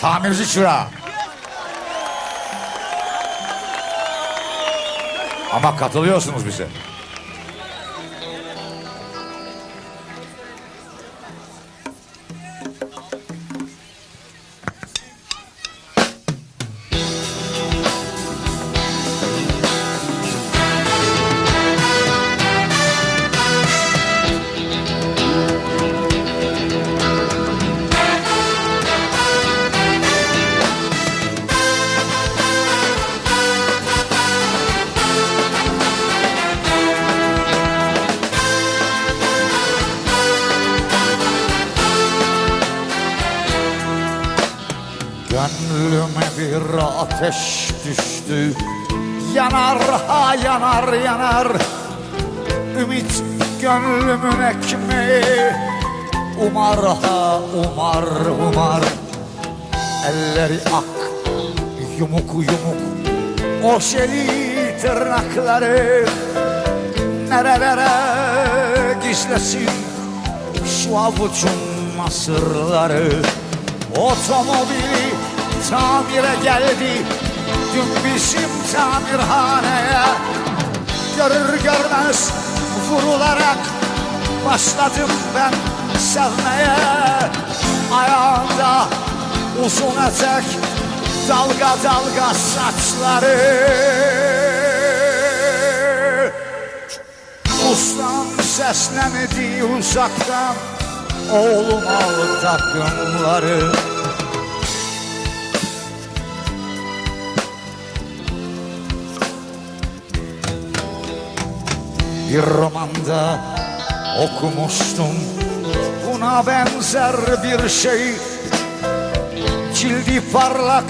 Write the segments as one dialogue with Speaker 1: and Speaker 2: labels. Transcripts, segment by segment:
Speaker 1: Tamirci çırağı. Ama katılıyorsunuz bize. Bir ateş düştü. Yanar ha yanar yanar. Ümit gönlümün ekmeği. Umar ha umar umar. Elleri ak yumuk yumuk. O şeli tırnakları. Nerelere gizlesin Şu avucun nasırları Otomobili tamire geldi. Dün bizim tamirhaneye Görür görmez vurularak Başladım ben sevmeye. Ayağında uzun etek Dalga dalga saçları. Ustam seslemedi uzaktan Oğlum al takımları Bir romanda okumuştum. Buna benzer bir şey. Cildi parlak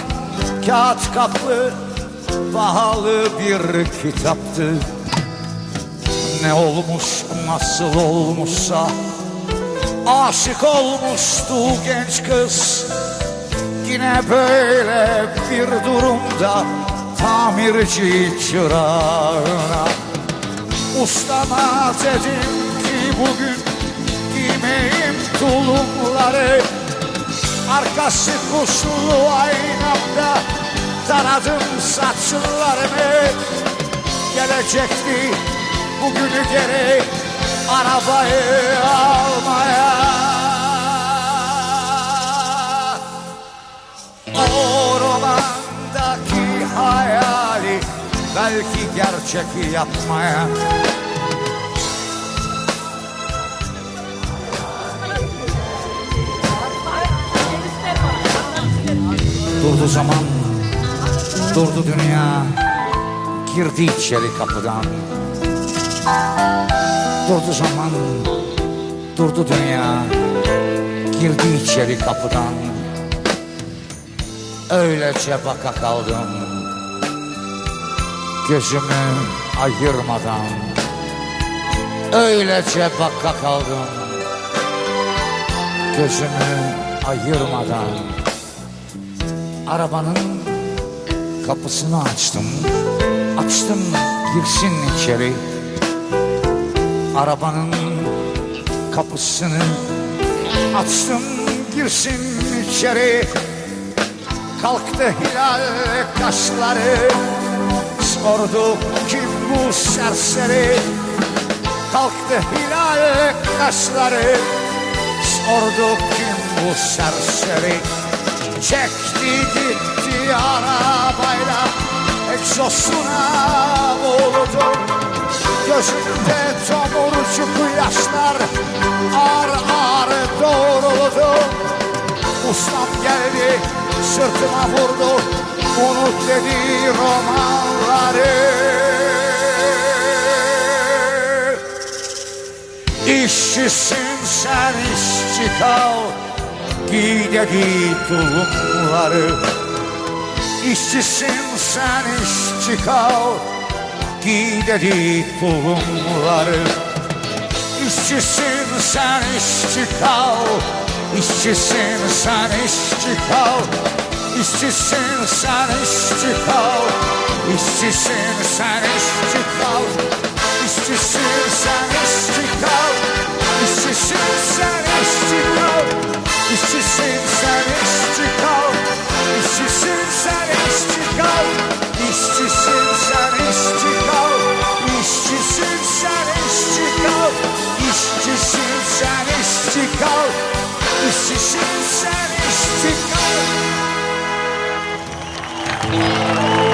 Speaker 1: kağıt kaplı Pahalı bir kitaptı. Ne olmuş nasıl olmuşsa. Aşık olmuştu genç kız. Yine böyle bir durumda Tamirci çırağına Ustama dedim ki bugün Giymeyim tulumları Arkası kuşlu aynamda Taradım saçlarımı. Gelecekti bugünü geri Arabayı gerçek yapmaya. Durdu zaman Durdu dünya. Girdi içeri kapıdan. Durdu zaman Durdu dünya. Girdi içeri kapıdan. Öylece baka kaldım Gözümü ayırmadan Öylece baka kaldım. Gözümü ayırmadan Arabanın kapısını açtım. Açtım girsin içeri. Arabanın kapısını açtım girsin içeri. Kalktı hilal kaşları Sordu kim bu serseri? Kalktı hilal kaşları Sordu kim bu serseri? Çekti gitti arabayla Egzosuna vurdu. Gözünde tomurcuk yaşlar Ağır ağır doğruldu. Ustam geldi sırtıma vurdu Unut dedi romanları. İşçisin sen işçi kal. Giy dedi tulumları. İşçisin sen işçi kal. Giy dedi tulumları. İşçisin sen işçi kal. İşçisin sen işçi kal Iście się szaleści chał Iście się szaleści chał Iście się szaleści chał Iście się szaleści chał Iście się szaleści chał Iście się szaleści Iście się szaleści Iście się szaleści Iście się szaleści Iście się szaleści Iście się szaleści Thank you.